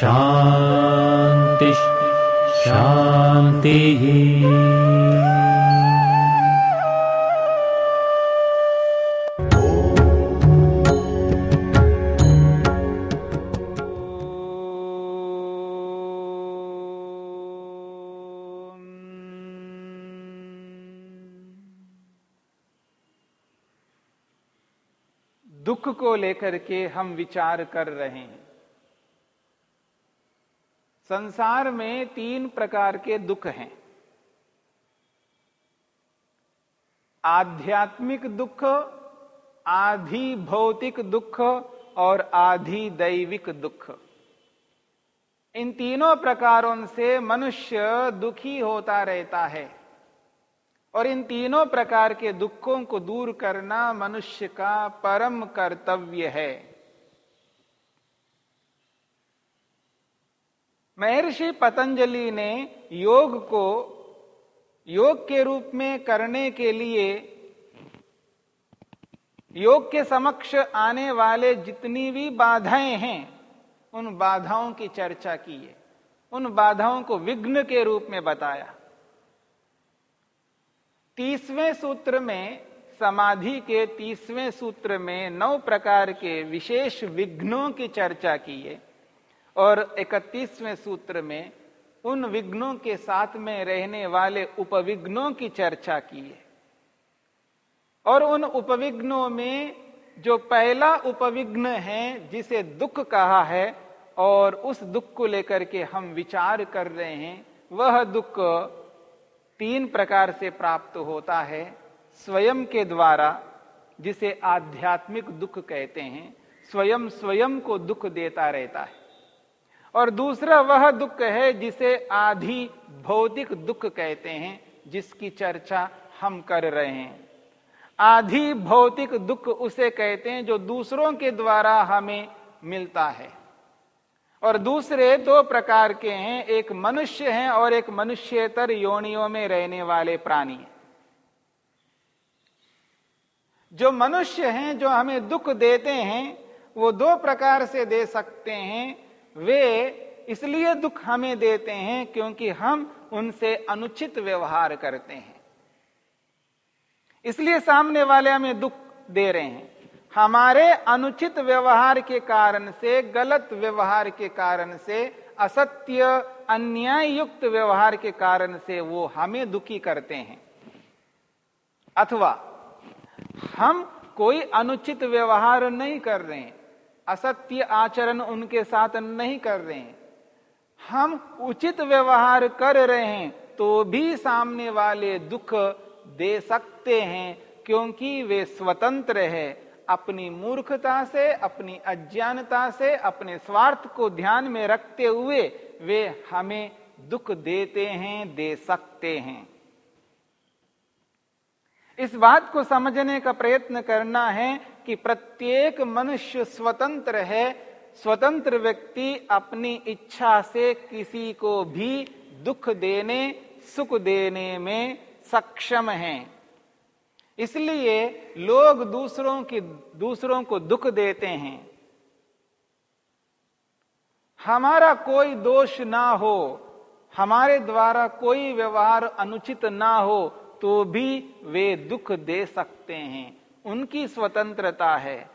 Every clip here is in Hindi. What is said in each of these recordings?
शान्तिः शान्तिः दुख को लेकर के हम विचार कर रहे हैं। संसार में तीन प्रकार के दुख हैं। आध्यात्मिक दुख, आधि भौतिक दुख और आधि दैविक दुख। इन तीनों प्रकारों से मनुष्य दुखी होता रहता है और इन तीनों प्रकार के दुखों को दूर करना मनुष्य का परम कर्तव्य है। महर्षि पतंजलि ने योग को, योग के रूप में करने के लिए, योग के समक्ष आने वाले जितनी भी बाधाएँ हैं, उन बाधाओं की चर्चा की है। उन बाधाओं को विघ्न के रूप में बताया। तीसवें सूत्र में, समाधि के तीसवें सूत्र में नौ प्रकार के विशेष विघ्नों की चर्चा की है। और इकतीसवें सूत्र में उन विघ्नों के साथ में रहने वाले उपविघ्नों की चर्चा की है। और उन उपविघ्नों में जो पहला उपविघ्न है, जिसे दुख कहा है और उस दुख को लेकर के हम विचार कर रहे हैं, वह दुख तीन प्रकार से प्राप्त होता है। स्वयं के द्वारा, जिसे आध्यात्मिक दुख कहते हैं, स्वयं स्वयं को दुख देता रहता है। और दूसरा वह दुख है जिसे आधि भौतिक दुख कहते हैं, जिसकी चर्चा हम कर रहे हैं। आधि भौतिक दुख उसे कहते हैं जो दूसरों के द्वारा हमें मिलता है। और दूसरे दो प्रकार के हैं, एक मनुष्य हैं और एक मनुष्यतर योनियों में रहने वाले प्राणी जो मनुष्य हैं, जो हमें दुख देते हैं, वो दो प्रकार से दे सकते हैं वे इसलिए दुख हमें देते हैं क्योंकि हम उनसे अनुचित व्यवहार करते हैं। इसलिए सामने वाले हमें दुख दे रहे हैं। हमारे अनुचित व्यवहार के कारण से, गलत व्यवहार के कारण से, असत्य अन्याय युक्त व्यवहार के कारण से वो हमें दुखी करते हैं। अथवा हम कोई अनुचित व्यवहार नहीं कर रहे हैं। असत्य आचरण उनके साथ नहीं कर रहे हैं। हम उचित व्यवहार कर रहे हैं तो भी सामने वाले दुख दे सकते हैं, क्योंकि वे स्वतंत्र है। अपनी मूर्खता से, अपनी अज्ञानता से, अपने स्वार्थ को ध्यान में रखते हुए वे हमें दुख देते हैं, दे सकते हैं। इस बात को समझने का प्रयत्न करना है कि प्रत्येक मनुष्य स्वतंत्र है, स्वतंत्र व्यक्ति अपनी इच्छा से किसी को भी दुख देने, सुख देने में सक्षम है। इसलिए लोग दूसरों की, दूसरों को दुख देते हैं। हमारा कोई दोष ना हो, हमारे द्वारा कोई व्यवहार अनुचित ना हो तो भी वे दुख दे सकते हैं। उनकी स्वतंत्रता है।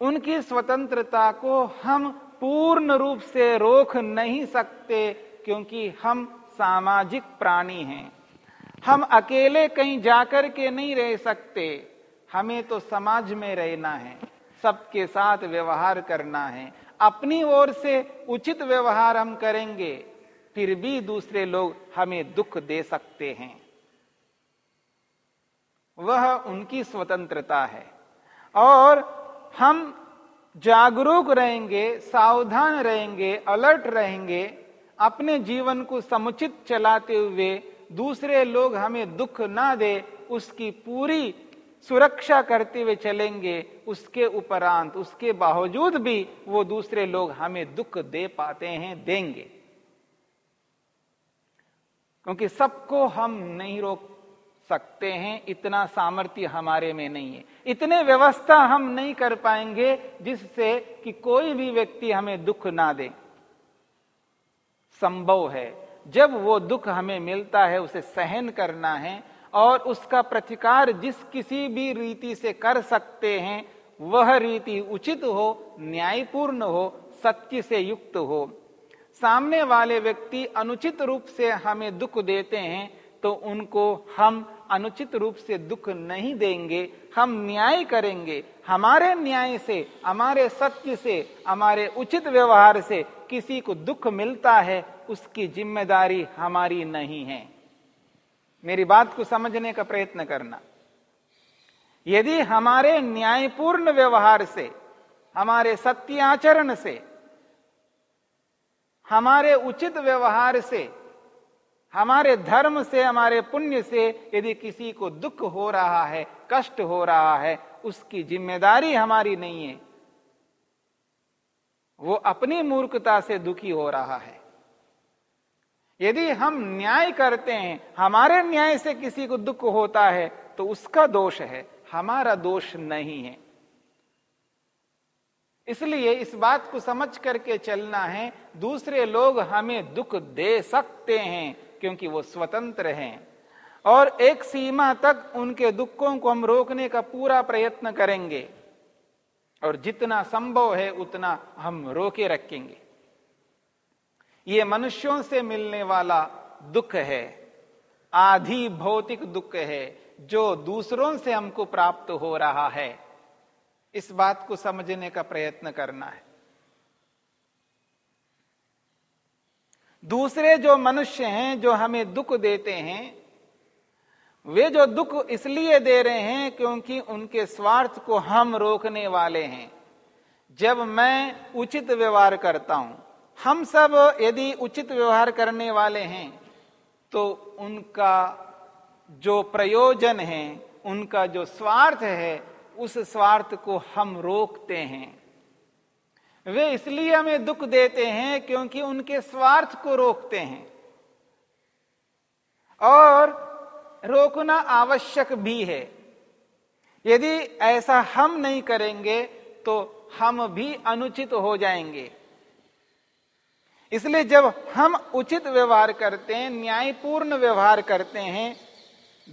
उनकी स्वतंत्रता को हम पूर्ण रूप से रोक नहीं सकते क्योंकि हम सामाजिक प्राणी हैं। हम अकेले कहीं जाकर के नहीं रह सकते। हमें तो समाज में रहना है, सबके साथ व्यवहार करना है। अपनी ओर से उचित व्यवहार हम करेंगे, फिर भी दूसरे लोग हमें दुख दे सकते हैं। वह उनकी स्वतंत्रता है। और हम जागरूक रहेंगे, सावधान रहेंगे, अलर्ट रहेंगे, अपने जीवन को समुचित चलाते हुए दूसरे लोग हमें दुख ना दे, उसकी पूरी सुरक्षा करते हुए चलेंगे, उसके उपरांत, उसके बावजूद भी वो दूसरे लोग हमें दुख दे पाते हैं, देंगे। क्योंकि सबको हम नहीं रोक सकते हैं, इतना सामर्थ्य हमारे में नहीं है। इतने व्यवस्था हम नहीं कर पाएँगे जिससे कि कोई भी व्यक्ति हमें दुख ना दे। संभव है। जब वो दुख हमें मिलता है, उसे सहन करना है और उसका प्रतिकार जिस किसी भी रीति से कर सकते हैं, वह रीति उचित हो, न्यायपूर्ण हो, सत्य से युक्त हो। सामने वाले व्यक्ति अनुचित रूप से हमें दुख देते हैं तो उनको हम अनुचित रूप से दुख नहीं देंगे। हम न्याय करेंगे। हमारे न्याय से, हमारे सत्य से, हमारे उचित व्यवहार से किसी को दुख मिलता है, उसकी ज़िम्मेदारी हमारी नहीं है। मेरी बात को समझने का प्रयत्न करना। यदि हमारे न्यायपूर्ण व्यवहार से, हमारे सत्याचरण से, हमारे उचित व्यवहार से हमारे धर्म से, हमारे पुण्य से यदि किसी को दुख हो रहा है, कष्ट हो रहा है, उसकी ज़िम्मेदारी हमारी नहीं है। वो अपनी मूर्खता से दुखी हो रहा है। यदि हम न्याय करते हैं, हमारे न्याय से किसी को दुख होता है तो उसका दोष है, हमारा दोष नहीं है। इसलिए इस बात को समझ करके चलना है, दूसरे लोग हमें दुख दे सकते हैं क्योंकि वो स्वतंत्र हैं। और एक सीमा तक उनके दुखों को हम रोकने का पूरा प्रयत्न करेंगे। और जितना संभव है, उतना हम रोके रखेंगे। ये मनुष्यों से मिलने वाला दुख है, आधी भौतिक दुख है, जो दूसरों से हमको प्राप्त हो रहा है। इस बात को समझने का प्रयत्न करना है। दूसरे जो मनुष्य हैं, जो हमें दुख देते हैं, वे जो दुख इसलिए दे रहे हैं क्योंकि उनके स्वार्थ को हम रोकने वाले हैं। जब मैं उचित व्यवहार करता हूँ, हम सब यदि उचित व्यवहार करने वाले हैं तो उनका जो प्रयोजन है, उनका जो स्वार्थ है उस स्वार्थ को हम रोकते हैं। वे इसलिए हमें दुख देते हैं क्योंकि उनके स्वार्थ को रोकते हैं। और रोकना आवश्यक भी है। यदि ऐसा हम नहीं करेंगे तो हम भी अनुचित हो जाएँगे। इसलिए जब हम उचित व्यवहार करते हैं, न्यायपूर्ण व्यवहार करते हैं,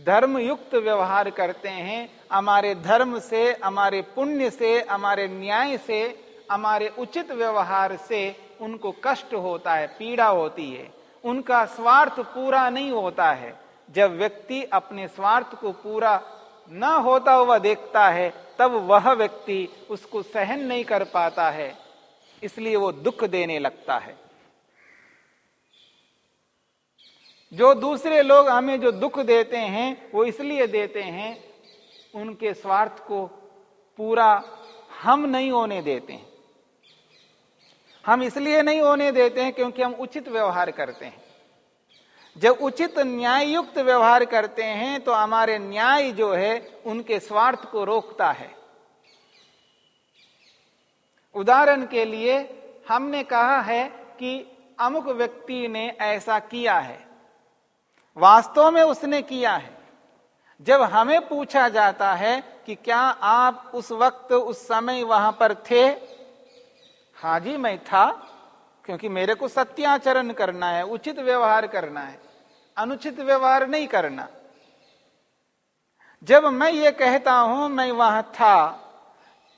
धर्मयुक्त व्यवहार करते हैं हमारे धर्म से, हमारे पुण्य से, हमारे न्याय से, हमारे उचित व्यवहार से उनको कष्ट होता है, पीड़ा होती है। उनका स्वार्थ पूरा नहीं होता है। जब व्यक्ति अपने स्वार्थ को पूरा न होता हुआ देखता है, तब वह व्यक्ति उसको सहन नहीं कर पाता है। इसलिए वो दुख देने लगता है। जो दूसरे लोग हमें जो दुख देते हैं, वो इसलिए देते हैं उनके स्वार्थ को पूरा हम नहीं होने देते हैं। हम इसलिए नहीं होने देते हैं क्योंकि हम उचित व्यवहार करते हैं। जब उचित न्याय युक्त व्यवहार करते हैं तो हमारे न्याय जो है, उनके स्वार्थ को रोकता है। उदाहरण के लिए, हमने कहा है कि अमुक व्यक्ति ने ऐसा किया है। वास्तव में उसने किया है। जब हमें पूछा जाता है कि क्या आप उस वक्त, उस समय वहाँ पर थे? हाँ जी, मैं था, क्योंकि मेरे को सत्याचरण करना है, उचित व्यवहार करना है, अनुचित व्यवहार नहीं करना। जब मैं ये कहता हूँ, मैं वहाँ था,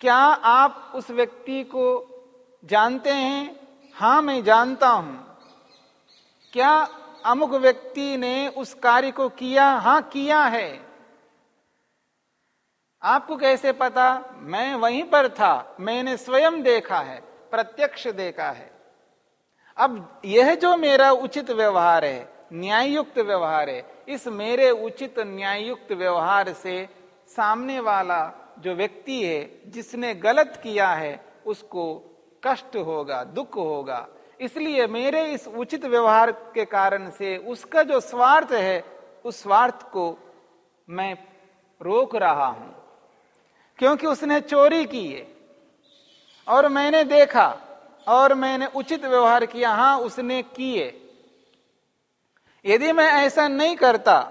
क्या आप उस व्यक्ति को जानते हैं? हाँ, मैं जानता हूँ। क्या अमुक व्यक्ति ने उस कार्य को किया? हाँ, किया है। आपको कैसे पता? मैं वहीं पर था। मैंने स्वयं देखा है, प्रत्यक्ष देखा है। अब यह जो मेरा उचित व्यवहार है न्यायुक्त व्यवहार है, इस मेरे उचित न्यायुक्त व्यवहार से सामने वाला जो व्यक्ति है, जिसने गलत किया है, उसको कष्ट होगा, दुख होगा। इसलिए मेरे इस उचित व्यवहार के कारण से उसका जो स्वार्थ है, उस स्वार्थ को मैं रोक रहा हूँ। क्योंकि उसने चोरी की है। और मैंने देखा, और मैंने उचित व्यवहार किया, हाँ, उसने किए। यदि मैं ऐसा नहीं करता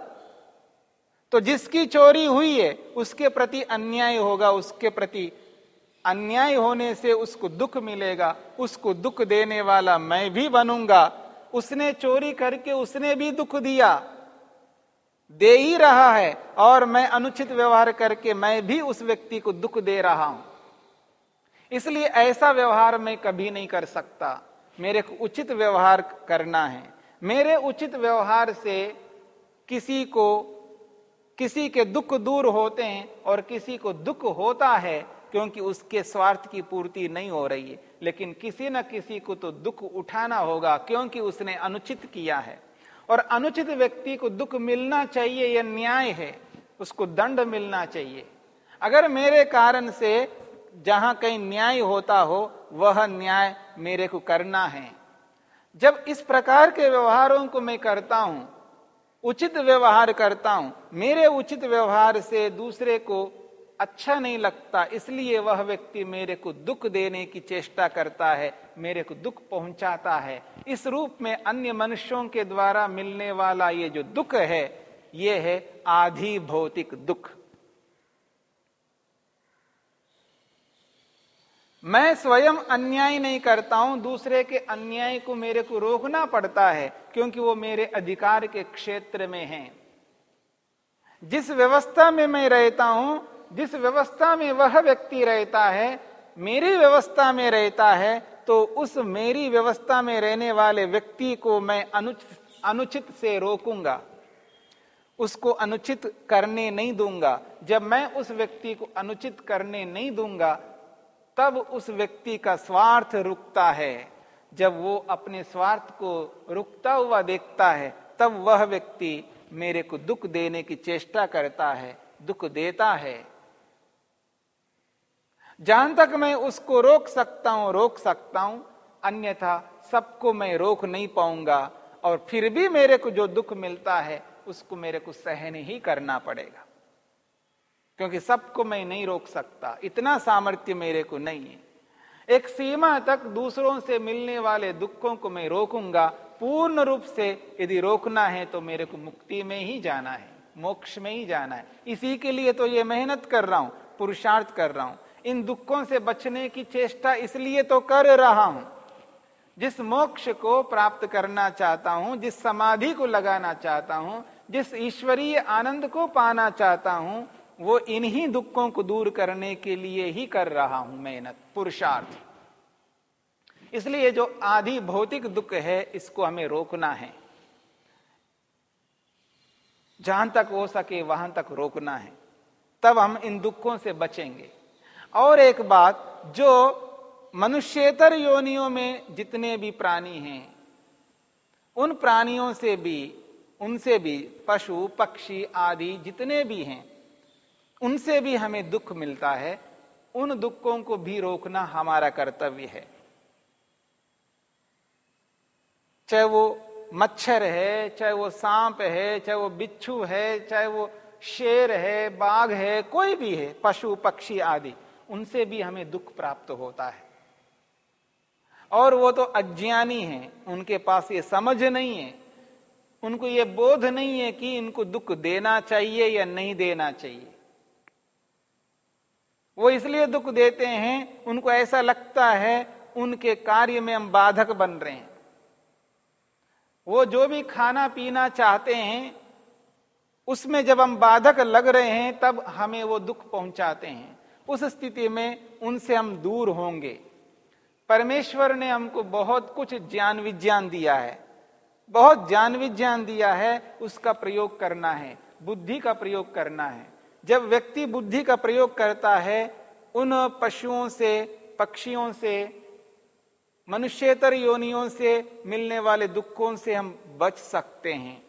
तो जिसकी चोरी हुई है, उसके प्रति अन्याय होगा, उसके प्रति अन्याय होने से उसको दुख मिलेगा, उसको दुख देने वाला मैं भी बनूँगा। उसने चोरी करके उसने भी दुख दिया। दे ही रहा है और मैं अनुचित व्यवहार करके मैं भी उस व्यक्ति को दुख दे रहा हूँ। इसलिए ऐसा व्यवहार मैं कभी नहीं कर सकता। मेरे को उचित व्यवहार करना है। मेरे उचित व्यवहार से किसी को, किसी के दुख दूर होते हैं और किसी को दुख होता है क्योंकि उसके स्वार्थ की पूर्ति नहीं हो रही है। लेकिन किसी न किसी को तो दुख उठाना होगा क्योंकि उसने अनुचित किया है। और अनुचित व्यक्ति को दुख मिलना चाहिए, यह न्याय है, उसको दंड मिलना चाहिए। अगर मेरे कारण से जहाँ कहीं न्याय होता हो, वह न्याय मेरे को करना है। जब इस प्रकार के व्यवहारों को मैं करता हूँ, उचित व्यवहार करता हूँ, मेरे उचित व्यवहार से दूसरे को अच्छा नहीं लगता, इसलिए वह व्यक्ति मेरे को दुख देने की चेष्टा करता है, मेरे को दुख पहुंचाता है। इस रूप में अन्य मनुष्यों के द्वारा मिलने वाला ये जो दुख है, ये है आधि भौतिक दुख। मैं स्वयं अन्याय नहीं करता हूँ, दूसरे के अन्याय को मेरे को रोकना पड़ता है, क्योंकि वो मेरे अधिकार के क्षेत्र में है। जिस व्यवस्था में मैं रहता हूँ जिस व्यवस्था में वह व्यक्ति रहता है, मेरी व्यवस्था में रहता है तो उस मेरी व्यवस्था में रहने वाले व्यक्ति को मैं अनुचित अनुचित से रोकूँगा। उसको अनुचित करने नहीं दूँगा। जब मैं उस व्यक्ति को अनुचित करने नहीं दूँगा, तब उस व्यक्ति का स्वार्थ रुकता है। जब वो अपने स्वार्थ को रुकता हुआ देखता है, तब वह व्यक्ति मेरे को दुख देने की चेष्टा करता है, दुख देता है। जहाँ तक मैं उसको रोक सकता हूँ, रोक सकता हूँ, अन्यथा सबको मैं रोक नहीं पाऊँगा और फिर भी मेरे को जो दुख मिलता है, उसको मेरे को सहन ही करना पड़ेगा। क्योंकि सबको मैं नहीं रोक सकता, इतना सामर्थ्य मेरे को नहीं है। एक सीमा तक दूसरों से मिलने वाले दुखों को मैं रोकूँगा, पूर्ण रूप से यदि रोकना है तो मेरे को मुक्ति में ही जाना है, मोक्ष में ही जाना है। इसी के लिए तो ये मेहनत कर रहा हूँ, पुरुषार्थ कर रहा हूँ। इन दुखों से बचने की चेष्टा इसलिए तो कर रहा हूँ। जिस मोक्ष को प्राप्त करना चाहता हूँ, जिस समाधि को लगाना चाहता हूँ, जिस ईश्वरीय आनंद को पाना चाहता हूँ, वो इन्हीं दुखों को दूर करने के लिए ही कर रहा हूँ मेहनत, पुरुषार्थ। इसलिए जो आधि भौतिक दुख है, इसको हमें रोकना है। जहाँ तक हो सके वहाँ तक रोकना है। तब हम इन दुखों से बचेंगे। और एक बात, जो मनुष्यतर योनियों में जितने भी प्राणी हैं, उन प्राणियों से भी, उनसे भी, पशु, पक्षी आदि जितने भी हैं, उनसे भी हमें दुख मिलता है। उन दुखों को भी रोकना हमारा कर्तव्य है। चाहे वो मच्छर है, चाहे वो सांप है, चाहे वो बिच्छू है, चाहे वो शेर है, बाघ है, कोई भी है, पशु, पक्षी आदि उनसे भी हमें दुख प्राप्त होता है। और वो तो अज्ञानी हैं, उनके पास ये समझ नहीं है, उनको ये बोध नहीं है कि इनको दुख देना चाहिए या नहीं देना चाहिए। वो इसलिए दुख देते हैं, उनको ऐसा लगता है, उनके कार्य में हम बाधक बन रहे हैं। वो जो भी खाना पीना चाहते हैं, उसमें जब हम बाधक लग रहे हैं, तब हमें वो दुख पहुंचाते हैं। उस स्थिति में उनसे हम दूर होंगे। परमेश्वर ने हमको बहुत कुछ ज्ञान विज्ञान दिया है। बहुत ज्ञान विज्ञान दिया है, उसका प्रयोग करना है, बुद्धि का प्रयोग करना है। जब व्यक्ति बुद्धि का प्रयोग करता है, उन पशुओं से, पक्षियों से, मनुष्यतर योनियों से मिलने वाले दुखों से हम बच सकते हैं।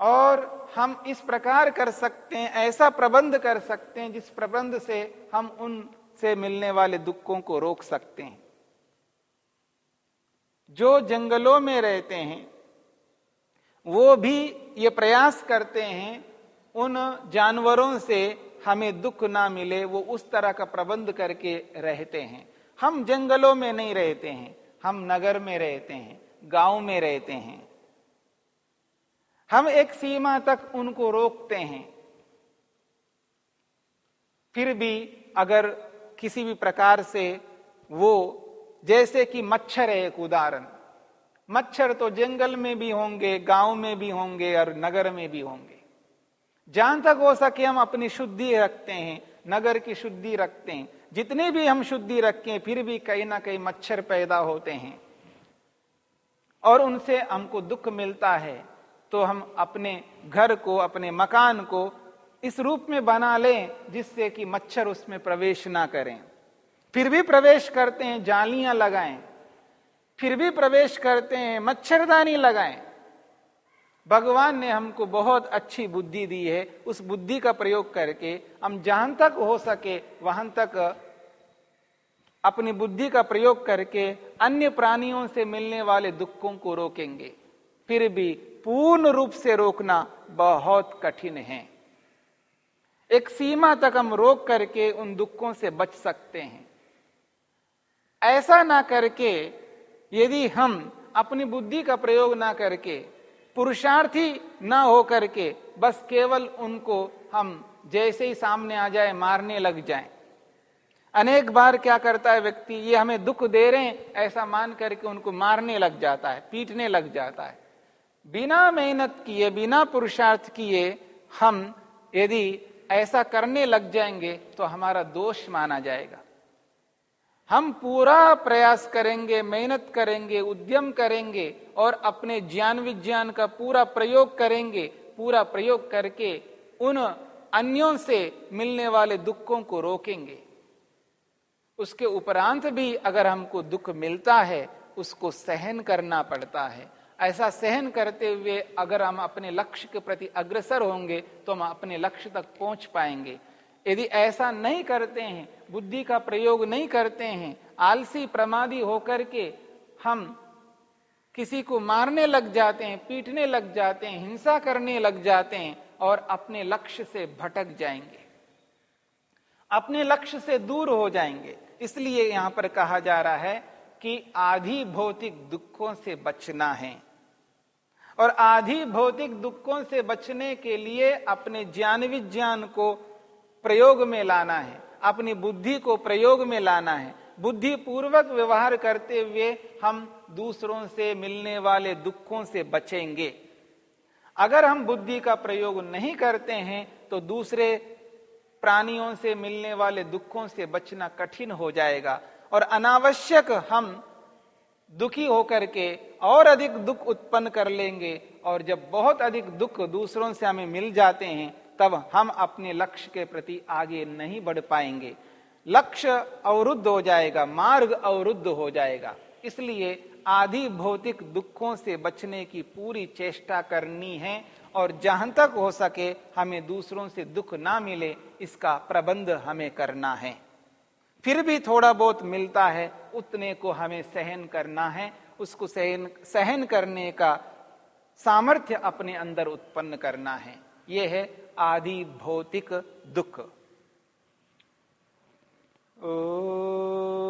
और हम इस प्रकार कर सकते हैं, ऐसा प्रबंध कर सकते हैं, जिस प्रबंध से हम उन से मिलने वाले दुखों को रोक सकते हैं। जो जंगलों में रहते हैं, वो भी ये प्रयास करते हैं, उन जानवरों से हमें दुख ना मिले, वो उस तरह का प्रबंध करके रहते हैं। हम जंगलों में नहीं रहते हैं, हम नगर में रहते हैं, गाँव में रहते हैं। हम एक सीमा तक उनको रोकते हैं। फिर भी अगर किसी भी प्रकार से वो, जैसे कि मच्छर है एक उदाहरण, मच्छर तो जंगल में भी होंगे, गाँव में भी होंगे और नगर में भी होंगे। जहाँ तक हो सके हम अपनी शुद्धि रखते हैं, नगर की शुद्धि रखते हैं। जितनी भी हम शुद्धि रखें, फिर भी कहीं ना कहीं मच्छर पैदा होते हैं। और उनसे हमको दुख मिलता है। तो हम अपने घर को, अपने मकान को इस रूप में बना लें जिससे कि मच्छर उसमें प्रवेश ना करें। फिर भी प्रवेश करते हैं, जालियाँ लगाएँ। फिर भी प्रवेश करते हैं, मच्छरदानी लगाएँ। भगवान ने हमको बहुत अच्छी बुद्धि दी है। उस बुद्धि का प्रयोग करके हम जहाँ तक हो सके, वहाँ तक अपनी बुद्धि का प्रयोग करके अन्य प्राणियों से मिलने वाले दुखों को रोकेंगे। फिर भी पूर्ण रूप से रोकना बहुत कठिन है। एक सीमा तक हम रोक करके उन दुखों से बच सकते हैं। ऐसा ना करके यदि हम अपनी बुद्धि का प्रयोग ना करके, पुरुषार्थी ना हो करके बस केवल उनको हम जैसे ही सामने आ जाए मारने लग जाए। अनेक बार क्या करता है व्यक्ति, ये हमें दुख दे रहे हैं, ऐसा मान करके उनको मारने लग जाता है, पीटने लग जाता है। बिना मेहनत किए, बिना पुरुषार्थ किए हम यदि ऐसा करने लग जाएँगे तो हमारा दोष माना जाएगा। हम पूरा प्रयास करेंगे, मेहनत करेंगे, उद्यम करेंगे और अपने ज्ञान विज्ञान का पूरा प्रयोग करेंगे, पूरा प्रयोग करके उन अन्यों से मिलने वाले दुखों को रोकेंगे। उसके उपरांत भी अगर हमको दुख मिलता है, उसको सहन करना पड़ता है। ऐसा सहन करते हुए अगर हम अपने लक्ष्य के प्रति अग्रसर होंगे तो हम अपने लक्ष्य तक पहुँच पाएँगे। यदि ऐसा नहीं करते हैं, बुद्धि का प्रयोग नहीं करते हैं, आलसी प्रमादी होकर के हम किसी को मारने लग जाते हैं, पीटने लग जाते हैं, हिंसा करने लग जाते हैं और अपने लक्ष्य से भटक जाएँगे। अपने लक्ष्य से दूर हो जाएँगे। इसलिए यहाँ पर कहा जा रहा है कि आधि भौतिक दुखों से बचना है। और आधि भौतिक दुखों से बचने के लिए अपने ज्ञान विज्ञान को प्रयोग में लाना है, अपनी बुद्धि को प्रयोग में लाना है। बुद्धि पूर्वक व्यवहार करते हुए हम दूसरों से मिलने वाले दुखों से बचेंगे। अगर हम बुद्धि का प्रयोग नहीं करते हैं तो दूसरे प्राणियों से मिलने वाले दुखों से बचना कठिन हो जाएगा। और अनावश्यक हम दुखी होकर के और अधिक दुख उत्पन्न कर लेंगे और जब बहुत अधिक दुख दूसरों से हमें मिल जाते हैं, तब हम अपने लक्ष्य के प्रति आगे नहीं बढ़ पाएँगे। लक्ष्य अवरुद्ध हो जाएगा, मार्ग अवरुद्ध हो जाएगा। इसलिए आधि भौतिक दुखों से बचने की पूरी चेष्टा करनी है और जहाँ तक हो सके हमें दूसरों से दुख ना मिले, इसका प्रबंध हमें करना है। फिर भी थोड़ा बहुत मिलता है, उतने को हमें सहन करना है। उसको सहन सहन करने का सामर्थ्य अपने अंदर उत्पन्न करना है। यह है आदि भौतिक दुख। ओ